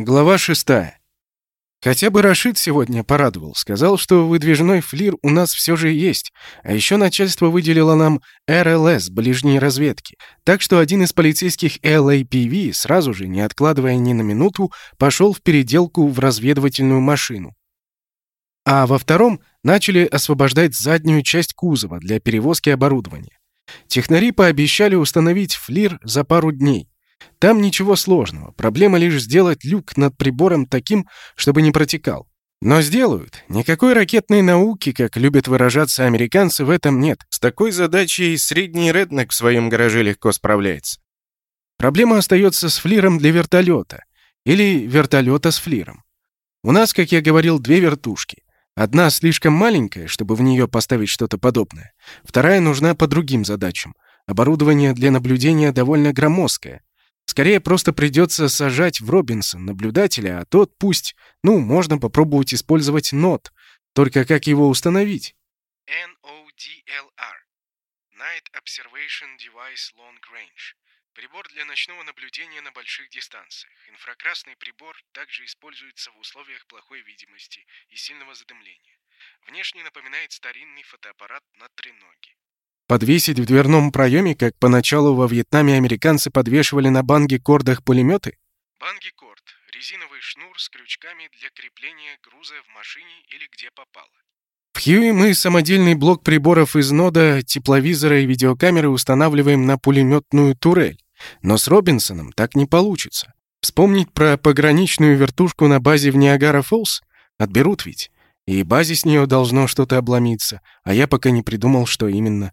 Глава шестая. Хотя бы Рашид сегодня порадовал. Сказал, что выдвижной флир у нас все же есть. А еще начальство выделило нам РЛС, ближней разведки. Так что один из полицейских LAPV сразу же, не откладывая ни на минуту, пошел в переделку в разведывательную машину. А во втором начали освобождать заднюю часть кузова для перевозки оборудования. Технари пообещали установить флир за пару дней. Там ничего сложного, проблема лишь сделать люк над прибором таким, чтобы не протекал. Но сделают. Никакой ракетной науки, как любят выражаться американцы, в этом нет. С такой задачей средний реднек в своем гараже легко справляется. Проблема остается с флиром для вертолета. Или вертолета с флиром. У нас, как я говорил, две вертушки. Одна слишком маленькая, чтобы в нее поставить что-то подобное. Вторая нужна по другим задачам. Оборудование для наблюдения довольно громоздкое. Скорее просто придется сажать в Робинсон наблюдателя, а тот пусть, ну, можно попробовать использовать нот. Только как его установить? NODLR. Night Observation Device Long Range. Прибор для ночного наблюдения на больших дистанциях. Инфракрасный прибор также используется в условиях плохой видимости и сильного задымления. Внешне напоминает старинный фотоаппарат на треноге. Подвесить в дверном проеме, как поначалу во Вьетнаме американцы подвешивали на банги-кордах пулеметы? Банги-корд — резиновый шнур с крючками для крепления груза в машине или где попало. В Хьюи мы самодельный блок приборов из нода, тепловизора и видеокамеры устанавливаем на пулеметную турель. Но с Робинсоном так не получится. Вспомнить про пограничную вертушку на базе в Ниагара-Фоллс? Отберут ведь. И базе с нее должно что-то обломиться, а я пока не придумал, что именно.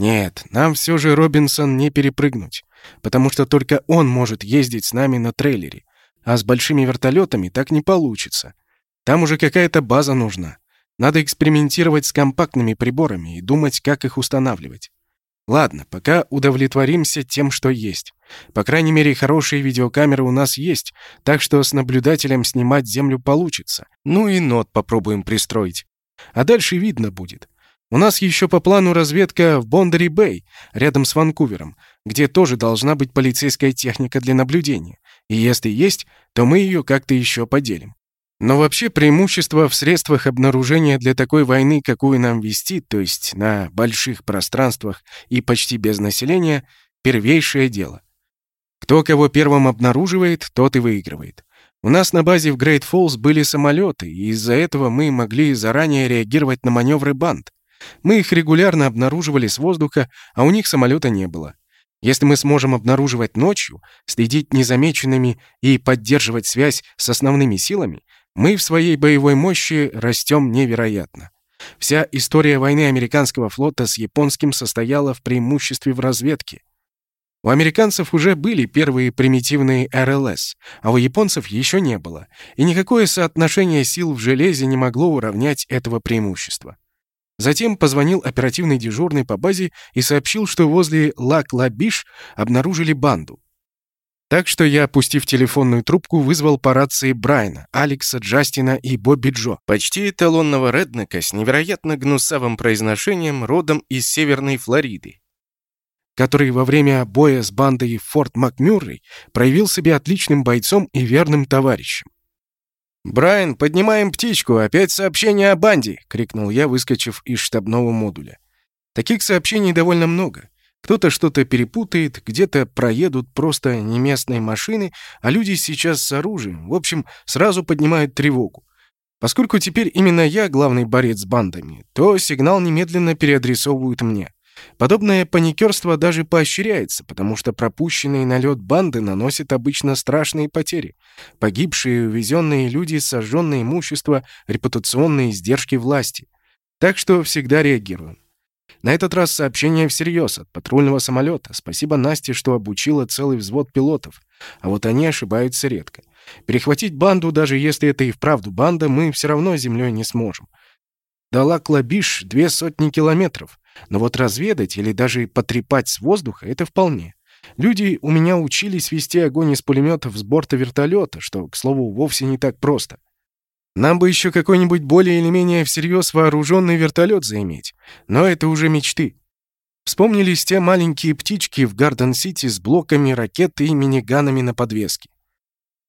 Нет, нам все же Робинсон не перепрыгнуть, потому что только он может ездить с нами на трейлере, а с большими вертолетами так не получится. Там уже какая-то база нужна. Надо экспериментировать с компактными приборами и думать, как их устанавливать. Ладно, пока удовлетворимся тем, что есть. По крайней мере, хорошие видеокамеры у нас есть, так что с наблюдателем снимать землю получится. Ну и нот попробуем пристроить. А дальше видно будет. У нас еще по плану разведка в Бондари-Бэй, рядом с Ванкувером, где тоже должна быть полицейская техника для наблюдения. И если есть, то мы ее как-то еще поделим. Но вообще преимущество в средствах обнаружения для такой войны, какую нам вести, то есть на больших пространствах и почти без населения, первейшее дело. Кто кого первым обнаруживает, тот и выигрывает. У нас на базе в Грейт Фоллс были самолеты, и из-за этого мы могли заранее реагировать на маневры банд. Мы их регулярно обнаруживали с воздуха, а у них самолета не было. Если мы сможем обнаруживать ночью, следить незамеченными и поддерживать связь с основными силами, мы в своей боевой мощи растем невероятно. Вся история войны американского флота с японским состояла в преимуществе в разведке. У американцев уже были первые примитивные РЛС, а у японцев еще не было, и никакое соотношение сил в железе не могло уравнять этого преимущества. Затем позвонил оперативный дежурный по базе и сообщил, что возле Лак-Ла-Биш обнаружили банду. Так что я, опустив телефонную трубку, вызвал по рации Брайана, Алекса, Джастина и Бобби Джо, почти эталонного реднека с невероятно гнусавым произношением родом из Северной Флориды, который во время боя с бандой Форт Макмюррей проявил себя отличным бойцом и верным товарищем. «Брайан, поднимаем птичку! Опять сообщение о банде!» — крикнул я, выскочив из штабного модуля. Таких сообщений довольно много. Кто-то что-то перепутает, где-то проедут просто не местные машины, а люди сейчас с оружием. В общем, сразу поднимают тревогу. Поскольку теперь именно я главный борец с бандами, то сигнал немедленно переадресовывают мне. Подобное паникерство даже поощряется, потому что пропущенный налет банды наносит обычно страшные потери. Погибшие, увезенные люди, сожженное имущество, репутационные издержки власти. Так что всегда реагируем. На этот раз сообщение всерьез от патрульного самолета. Спасибо Насте, что обучила целый взвод пилотов. А вот они ошибаются редко. Перехватить банду, даже если это и вправду банда, мы все равно землей не сможем. Дала Клабиш две сотни километров. Но вот разведать или даже потрепать с воздуха — это вполне. Люди у меня учились вести огонь из пулеметов с борта вертолета, что, к слову, вовсе не так просто. Нам бы еще какой-нибудь более или менее всерьез вооруженный вертолет заиметь. Но это уже мечты. Вспомнились те маленькие птички в Гарден-Сити с блоками ракет и миниганами на подвеске.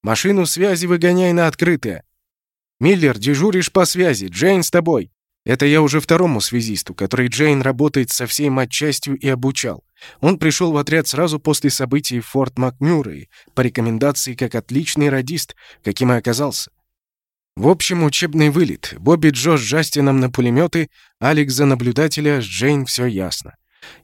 Машину связи выгоняй на открытое. Миллер, дежуришь по связи. Джейн с тобой. Это я уже второму связисту, который Джейн работает со всей матчастью и обучал. Он пришел в отряд сразу после событий в Форт Макмюррей по рекомендации как отличный радист, каким и оказался. В общем, учебный вылет. Бобби Джо с Джастином на пулеметы, Алекс за наблюдателя, с Джейн все ясно.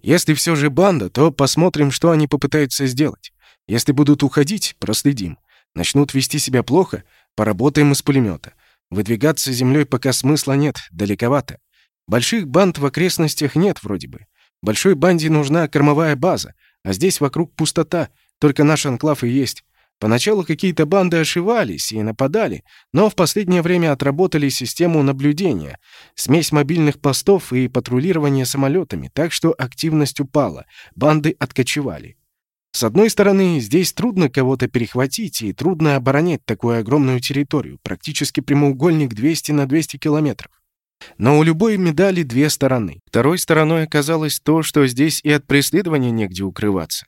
Если все же банда, то посмотрим, что они попытаются сделать. Если будут уходить, проследим. Начнут вести себя плохо, поработаем из пулемета. Выдвигаться землей пока смысла нет, далековато. Больших банд в окрестностях нет вроде бы. Большой банде нужна кормовая база, а здесь вокруг пустота, только наш анклав и есть. Поначалу какие-то банды ошивались и нападали, но в последнее время отработали систему наблюдения, смесь мобильных постов и патрулирования самолетами, так что активность упала, банды откочевали. С одной стороны, здесь трудно кого-то перехватить и трудно оборонять такую огромную территорию, практически прямоугольник 200 на 200 километров. Но у любой медали две стороны. Второй стороной оказалось то, что здесь и от преследования негде укрываться.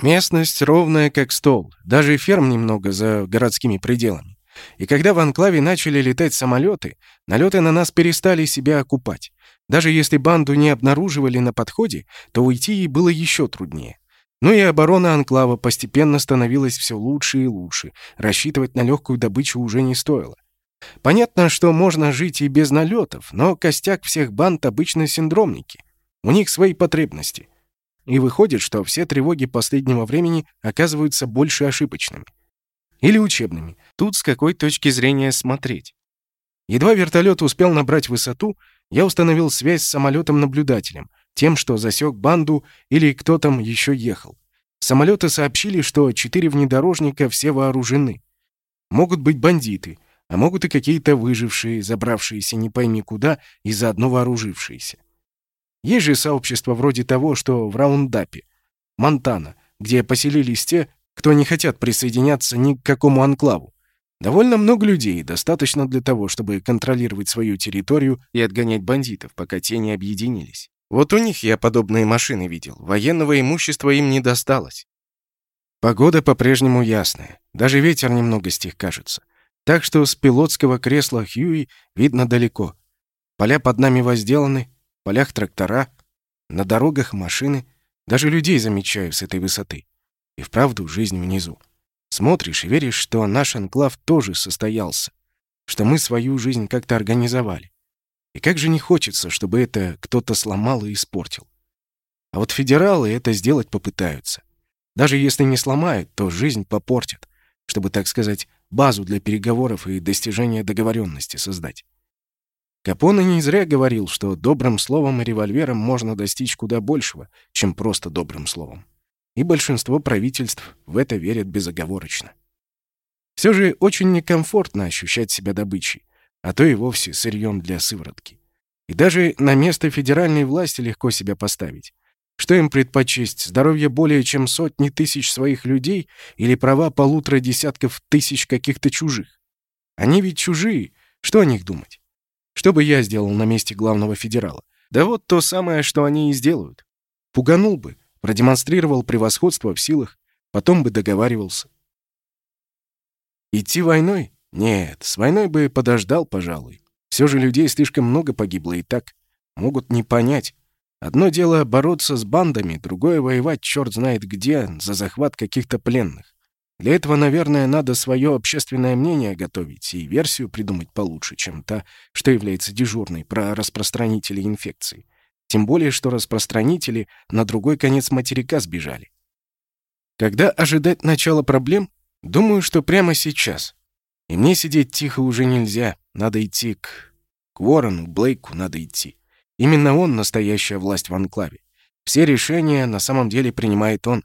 Местность ровная, как стол, даже ферм немного за городскими пределами. И когда в анклаве начали летать самолеты, налеты на нас перестали себя окупать. Даже если банду не обнаруживали на подходе, то уйти ей было еще труднее. Ну и оборона анклава постепенно становилась все лучше и лучше. Рассчитывать на легкую добычу уже не стоило. Понятно, что можно жить и без налетов, но костяк всех банд обычно синдромники. У них свои потребности. И выходит, что все тревоги последнего времени оказываются больше ошибочными. Или учебными. Тут с какой точки зрения смотреть. Едва вертолет успел набрать высоту, я установил связь с самолетом-наблюдателем, тем, что засек банду или кто там еще ехал. Самолеты сообщили, что четыре внедорожника все вооружены. Могут быть бандиты, а могут и какие-то выжившие, забравшиеся не пойми куда и заодно вооружившиеся. Есть же сообщество вроде того, что в Раундапе, Монтана, где поселились те, кто не хотят присоединяться ни к какому анклаву. Довольно много людей, достаточно для того, чтобы контролировать свою территорию и отгонять бандитов, пока те не объединились. Вот у них я подобные машины видел. Военного имущества им не досталось. Погода по-прежнему ясная. Даже ветер немного стих, кажется. Так что с пилотского кресла Хьюи видно далеко. Поля под нами возделаны, в полях трактора, на дорогах машины. Даже людей замечаю с этой высоты. И вправду жизнь внизу. Смотришь и веришь, что наш анклав тоже состоялся, что мы свою жизнь как-то организовали. И как же не хочется, чтобы это кто-то сломал и испортил. А вот федералы это сделать попытаются. Даже если не сломают, то жизнь попортят, чтобы, так сказать, базу для переговоров и достижения договоренности создать. Капоне не зря говорил, что добрым словом и револьвером можно достичь куда большего, чем просто добрым словом. И большинство правительств в это верят безоговорочно. Все же очень некомфортно ощущать себя добычей, а то и вовсе сырьем для сыворотки. И даже на место федеральной власти легко себя поставить. Что им предпочесть, здоровье более чем сотни тысяч своих людей или права полутора десятков тысяч каких-то чужих? Они ведь чужие, что о них думать? Что бы я сделал на месте главного федерала? Да вот то самое, что они и сделают. Пуганул бы, продемонстрировал превосходство в силах, потом бы договаривался. Идти войной? Нет, с войной бы подождал, пожалуй. Все же людей слишком много погибло и так. Могут не понять. Одно дело бороться с бандами, другое — воевать черт знает где за захват каких-то пленных. Для этого, наверное, надо свое общественное мнение готовить и версию придумать получше, чем та, что является дежурной про распространителей инфекции. Тем более, что распространители на другой конец материка сбежали. Когда ожидать начала проблем? Думаю, что прямо сейчас. И мне сидеть тихо уже нельзя. Надо идти к... К Уоррену, Блейку надо идти. Именно он настоящая власть в анклаве. Все решения на самом деле принимает он.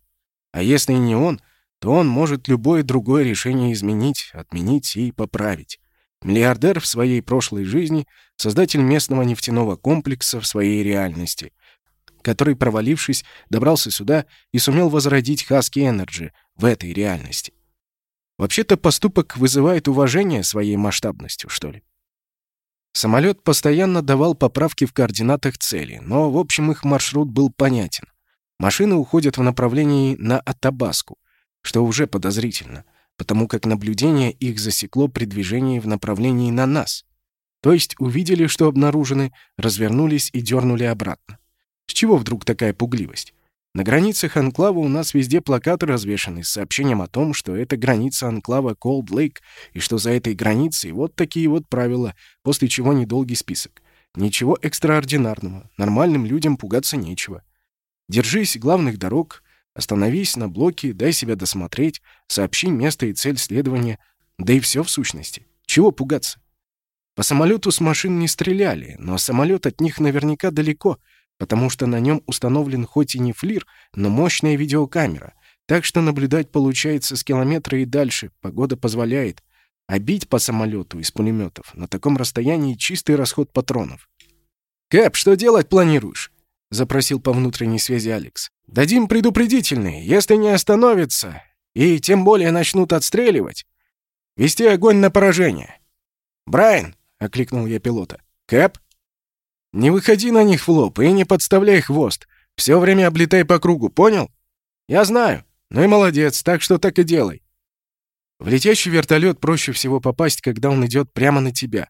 А если не он, то он может любое другое решение изменить, отменить и поправить. Миллиардер в своей прошлой жизни, создатель местного нефтяного комплекса в своей реальности, который, провалившись, добрался сюда и сумел возродить Husky Energy в этой реальности. Вообще-то поступок вызывает уважение своей масштабностью, что ли. Самолет постоянно давал поправки в координатах цели, но, в общем, их маршрут был понятен. Машины уходят в направлении на Атабаску, что уже подозрительно. потому как наблюдение их засекло при движении в направлении на нас. То есть увидели, что обнаружены, развернулись и дернули обратно. С чего вдруг такая пугливость? На границах анклава у нас везде плакаты развешаны с сообщением о том, что это граница анклава Cold Lake, и что за этой границей вот такие вот правила, после чего недолгий список. Ничего экстраординарного, нормальным людям пугаться нечего. Держись главных дорог, остановись на блоке, дай себя досмотреть, сообщи место и цель следования, да и все в сущности. Чего пугаться? По самолету с машин не стреляли, но самолет от них наверняка далеко, потому что на нем установлен хоть и не флир, но мощная видеокамера, так что наблюдать получается с километра и дальше, погода позволяет, а бить по самолету из пулеметов на таком расстоянии чистый расход патронов. «Кэп, что делать планируешь?» — запросил по внутренней связи Алекс. «Дадим предупредительный, если не остановится, и тем более начнут отстреливать. Вести огонь на поражение». «Брайан!» — окликнул я пилота. «Кэп?» «Не выходи на них в лоб и не подставляй хвост. Все время облетай по кругу, понял?» «Я знаю. Ну и молодец, так что так и делай. В летящий вертолет проще всего попасть, когда он идет прямо на тебя.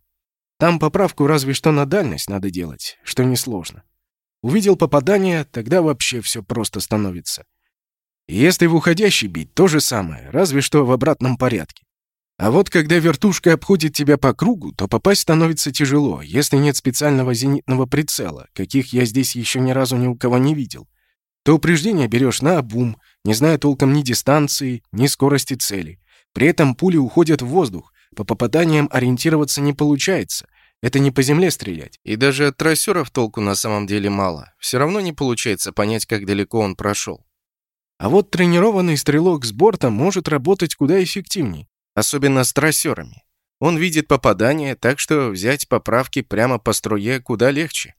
Там поправку разве что на дальность надо делать, что несложно. Увидел попадание, тогда вообще все просто становится. И если в уходящий бить, то же самое, разве что в обратном порядке. А вот когда вертушка обходит тебя по кругу, то попасть становится тяжело, если нет специального зенитного прицела, каких я здесь еще ни разу ни у кого не видел. То упреждение берешь на обум, не зная толком ни дистанции, ни скорости цели. При этом пули уходят в воздух. По попаданиям ориентироваться не получается. Это не по земле стрелять. И даже от трассеров толку на самом деле мало. Все равно не получается понять, как далеко он прошел. А вот тренированный стрелок с борта может работать куда эффективнее. Особенно с трассерами. Он видит попадание, так что взять поправки прямо по струе куда легче.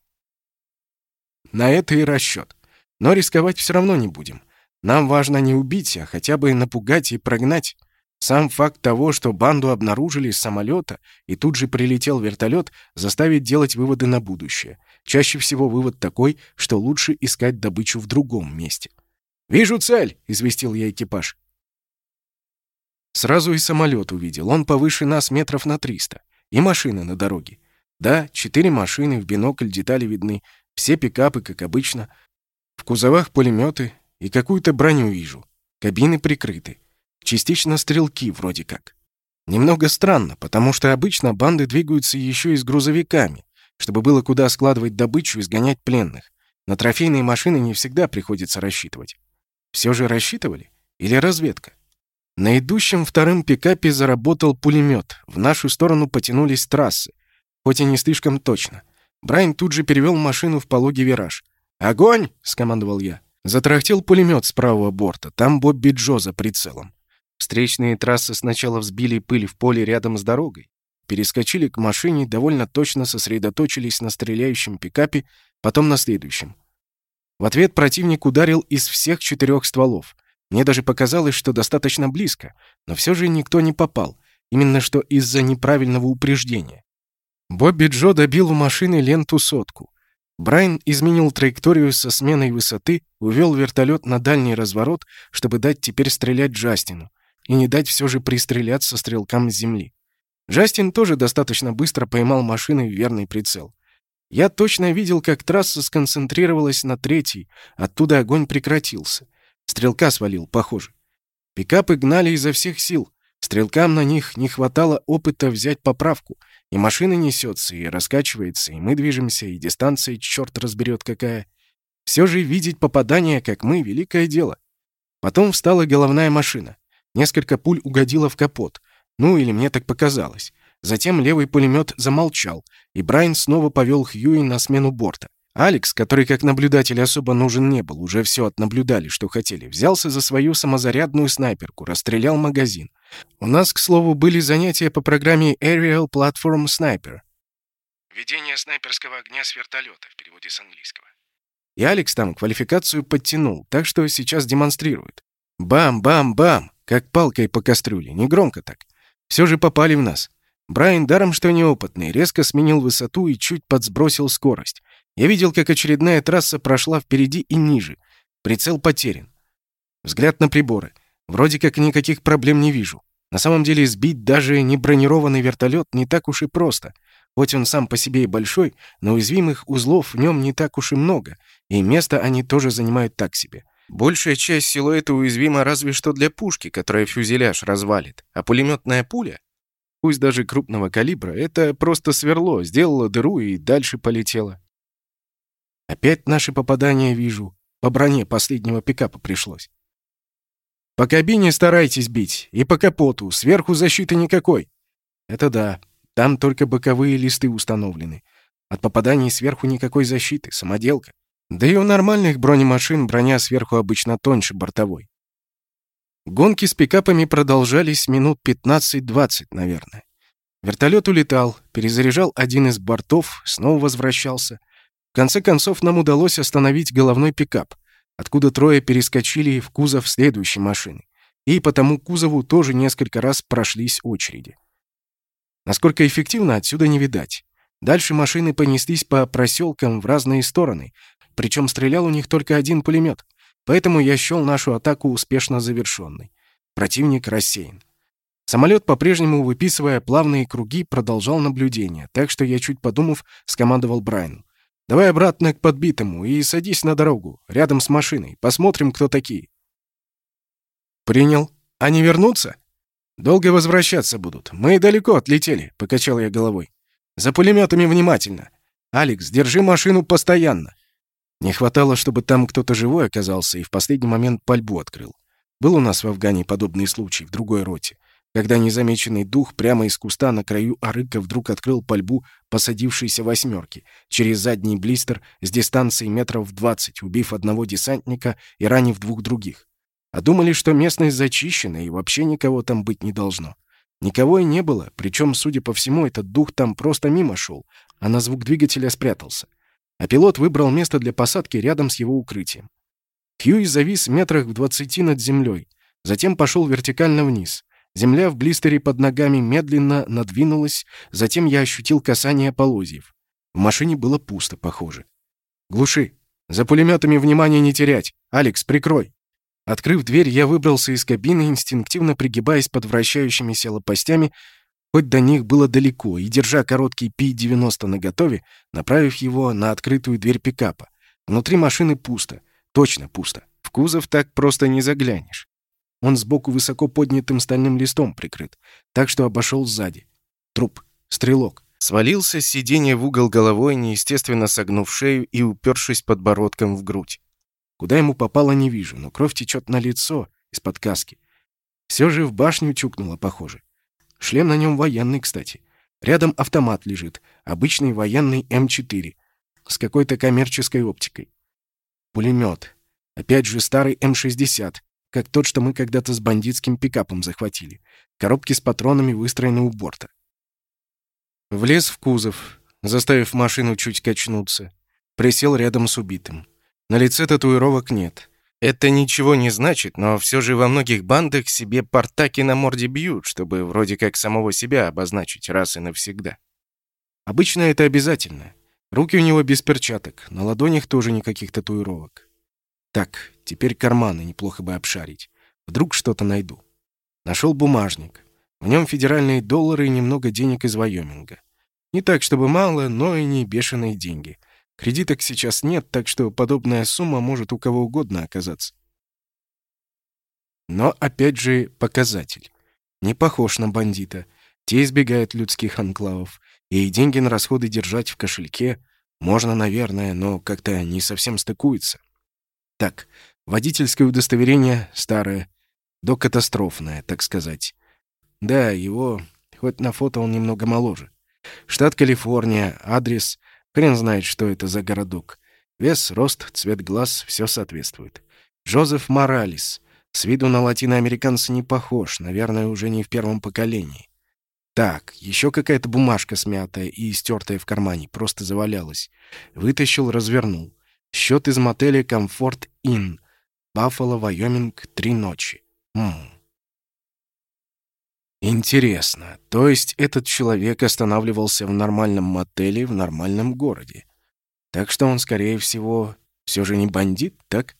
На это и расчет. Но рисковать все равно не будем. Нам важно не убить, а хотя бы напугать и прогнать. Сам факт того, что банду обнаружили с самолета и тут же прилетел вертолет, заставит делать выводы на будущее. Чаще всего вывод такой, что лучше искать добычу в другом месте. «Вижу цель!» — известил я экипаж. Сразу и самолет увидел. Он повыше нас метров на триста. И машины на дороге. Да, четыре машины, в бинокль детали видны. Все пикапы, как обычно. В кузовах пулеметы и какую-то броню вижу. Кабины прикрыты. Частично стрелки вроде как. Немного странно, потому что обычно банды двигаются еще и с грузовиками, чтобы было куда складывать добычу и сгонять пленных. На трофейные машины не всегда приходится рассчитывать. Все же рассчитывали? Или разведка? На идущем вторым пикапе заработал пулемет. В нашу сторону потянулись трассы. Хоть и не слишком точно. Брайан тут же перевел машину в пологий вираж. «Огонь!» — скомандовал я. Затрахтел пулемет с правого борта. Там Бобби Джо за прицелом. Встречные трассы сначала взбили пыль в поле рядом с дорогой, перескочили к машине, довольно точно сосредоточились на стреляющем пикапе, потом на следующем. В ответ противник ударил из всех четырех стволов. Мне даже показалось, что достаточно близко, но все же никто не попал, именно что из-за неправильного упреждения. Бобби Джо добил у машины ленту сотку. Брайан изменил траекторию со сменой высоты, увел вертолет на дальний разворот, чтобы дать теперь стрелять Джастину, и не дать все же пристреляться стрелкам с земли. Джастин тоже достаточно быстро поймал машины в верный прицел. Я точно видел, как трасса сконцентрировалась на третьей, оттуда огонь прекратился. Стрелка свалил, похоже. Пикапы гнали изо всех сил. Стрелкам на них не хватало опыта взять поправку. И машина несется, и раскачивается, и мы движемся, и дистанция черт разберет какая. Все же видеть попадание, как мы, великое дело. Потом встала головная машина. Несколько пуль угодило в капот. Ну, или мне так показалось. Затем левый пулемет замолчал, и Брайан снова повел Хьюи на смену борта. Алекс, который как наблюдатель особо нужен не был, уже все отнаблюдали, что хотели, взялся за свою самозарядную снайперку, расстрелял магазин. У нас, к слову, были занятия по программе Aerial Platform Sniper. Ведение снайперского огня с вертолета в переводе с английского. И Алекс там квалификацию подтянул, так что сейчас демонстрирует. Бам-бам-бам! Как палкой по кастрюле, не громко так. Все же попали в нас. Брайан, даром что неопытный, резко сменил высоту и чуть подсбросил скорость. Я видел, как очередная трасса прошла впереди и ниже. Прицел потерян. Взгляд на приборы. Вроде как никаких проблем не вижу. На самом деле сбить даже не бронированный вертолет не так уж и просто. Хоть он сам по себе и большой, но уязвимых узлов в нем не так уж и много, и место они тоже занимают так себе. Большая часть силуэта уязвима разве что для пушки, которая фюзеляж развалит, а пулеметная пуля, пусть даже крупного калибра, это просто сверло, сделало дыру и дальше полетело. Опять наши попадания вижу. По броне последнего пикапа пришлось. По кабине старайтесь бить, и по капоту, сверху защиты никакой. Это да, там только боковые листы установлены. От попаданий сверху никакой защиты, самоделка. Да и у нормальных бронемашин броня сверху обычно тоньше бортовой. Гонки с пикапами продолжались минут 15-20, наверное. Вертолет улетал, перезаряжал один из бортов, снова возвращался. Конце концов нам удалось остановить головной пикап, откуда трое перескочили в кузов следующей машины. И по тому кузову тоже несколько раз прошлись очереди. Насколько эффективно, отсюда не видать. Дальше машины понеслись по проселкам в разные стороны, причем стрелял у них только один пулемет. Поэтому я счел нашу атаку успешно завершенной. Противник рассеян. Самолет, по-прежнему выписывая плавные круги, продолжал наблюдение, так что я, чуть подумав, скомандовал Брайану. Давай обратно к подбитому и садись на дорогу, рядом с машиной. Посмотрим, кто такие». «Принял. Они вернутся?» «Долго возвращаться будут. Мы далеко отлетели», — покачал я головой. «За пулеметами внимательно. Алекс, держи машину постоянно». Не хватало, чтобы там кто-то живой оказался и в последний момент пальбу открыл. Был у нас в Афгане подобный случай в другой роте когда незамеченный дух прямо из куста на краю арыка вдруг открыл пальбу посадившейся восьмерки через задний блистер с дистанции метров двадцать, убив одного десантника и ранив двух других. А думали, что местность зачищена и вообще никого там быть не должно. Никого и не было, причем, судя по всему, этот дух там просто мимо шел, а на звук двигателя спрятался. А пилот выбрал место для посадки рядом с его укрытием. Хьюи завис метрах в двадцати над землей, затем пошел вертикально вниз. Земля в блистере под ногами медленно надвинулась, затем я ощутил касание полозьев. В машине было пусто, похоже. «Глуши! За пулеметами внимания не терять! Алекс, прикрой!» Открыв дверь, я выбрался из кабины, инстинктивно пригибаясь под вращающимися лопастями, хоть до них было далеко, и, держа короткий Пи-90 наготове, направив его на открытую дверь пикапа. Внутри машины пусто. Точно пусто. В кузов так просто не заглянешь. Он сбоку высоко поднятым стальным листом прикрыт, так что обошел сзади. Труп. Стрелок. Свалился с сиденья в угол головой, неестественно согнув шею и упершись подбородком в грудь. Куда ему попало, не вижу, но кровь течет на лицо, из-под каски. Все же в башню чукнуло, похоже. Шлем на нем военный, кстати. Рядом автомат лежит, обычный военный М4, с какой-то коммерческой оптикой. Пулемет. Опять же старый М60, как тот, что мы когда-то с бандитским пикапом захватили. Коробки с патронами выстроены у борта. Влез в кузов, заставив машину чуть качнуться. Присел рядом с убитым. На лице татуировок нет. Это ничего не значит, но все же во многих бандах себе портаки на морде бьют, чтобы вроде как самого себя обозначить раз и навсегда. Обычно это обязательно. Руки у него без перчаток, на ладонях тоже никаких татуировок. Так, теперь карманы неплохо бы обшарить. Вдруг что-то найду. Нашел бумажник. В нем федеральные доллары и немного денег из Вайоминга. Не так, чтобы мало, но и не бешеные деньги. Кредиток сейчас нет, так что подобная сумма может у кого угодно оказаться. Но опять же показатель. Не похож на бандита. Те избегают людских анклавов. И деньги на расходы держать в кошельке можно, наверное, но как-то не совсем стыкуется. Так, водительское удостоверение старое, докатастрофное, так сказать. Да, его, хоть на фото он немного моложе. Штат Калифорния, адрес, хрен знает, что это за городок. Вес, рост, цвет глаз — все соответствует. Джозеф Моралес. С виду на латиноамериканца не похож, наверное, уже не в первом поколении. Так, еще какая-то бумажка смятая и истертая в кармане, просто завалялась. Вытащил, развернул. Счет из мотеля «Комфорт Inn». Баффало, Вайоминг, три ночи. М Интересно, то есть этот человек останавливался в нормальном мотеле в нормальном городе. Так что он, скорее всего, все же не бандит, так?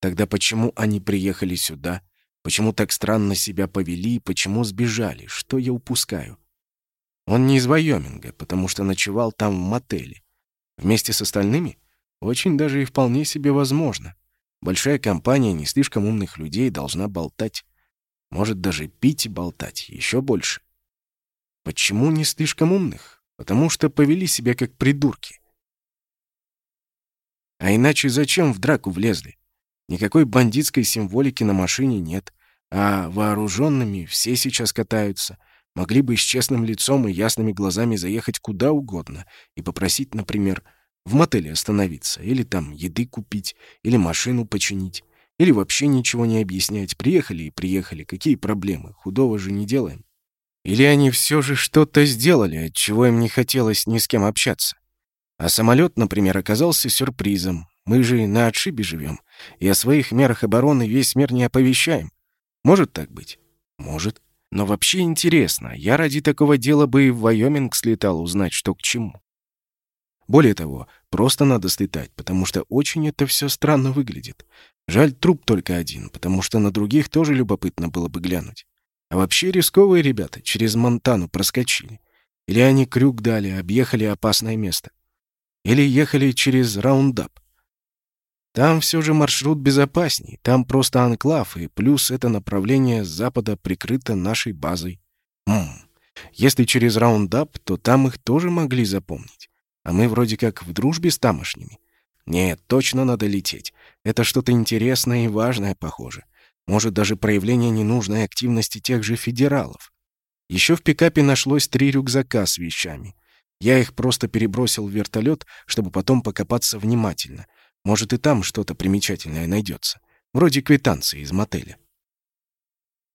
Тогда почему они приехали сюда? Почему так странно себя повели, почему сбежали, что я упускаю? Он не из Вайоминга, потому что ночевал там в мотеле. Вместе с остальными? Очень даже и вполне себе возможно. Большая компания не слишком умных людей должна болтать. Может, даже пить и болтать, еще больше. Почему не слишком умных? Потому что повели себя как придурки. А иначе зачем в драку влезли? Никакой бандитской символики на машине нет, а вооруженными все сейчас катаются. Могли бы с честным лицом и ясными глазами заехать куда угодно и попросить, например, в мотеле остановиться, или там еды купить, или машину починить, или вообще ничего не объяснять. Приехали и приехали, какие проблемы, худого же не делаем. Или они все же что-то сделали, от чего им не хотелось ни с кем общаться. А самолет, например, оказался сюрпризом. Мы же на отшибе живем, и о своих мерах обороны весь мир не оповещаем. Может так быть? Может. Но вообще интересно, я ради такого дела бы и в Вайоминг слетал узнать, что к чему. Более того, просто надо слетать, потому что очень это все странно выглядит. Жаль, труп только один, потому что на других тоже любопытно было бы глянуть. А вообще рисковые ребята через Монтану проскочили. Или они крюк дали, объехали опасное место. Или ехали через Раундап. Там все же маршрут безопасней, там просто анклав, и плюс это направление с запада прикрыто нашей базой. Хм. Если через Раундап, то там их тоже могли запомнить. А мы вроде как в дружбе с тамошними. Нет, точно надо лететь. Это что-то интересное и важное, похоже. Может, даже проявление ненужной активности тех же федералов. Еще в пикапе нашлось три рюкзака с вещами. Я их просто перебросил в вертолет, чтобы потом покопаться внимательно. Может, и там что-то примечательное найдется. Вроде квитанции из мотеля.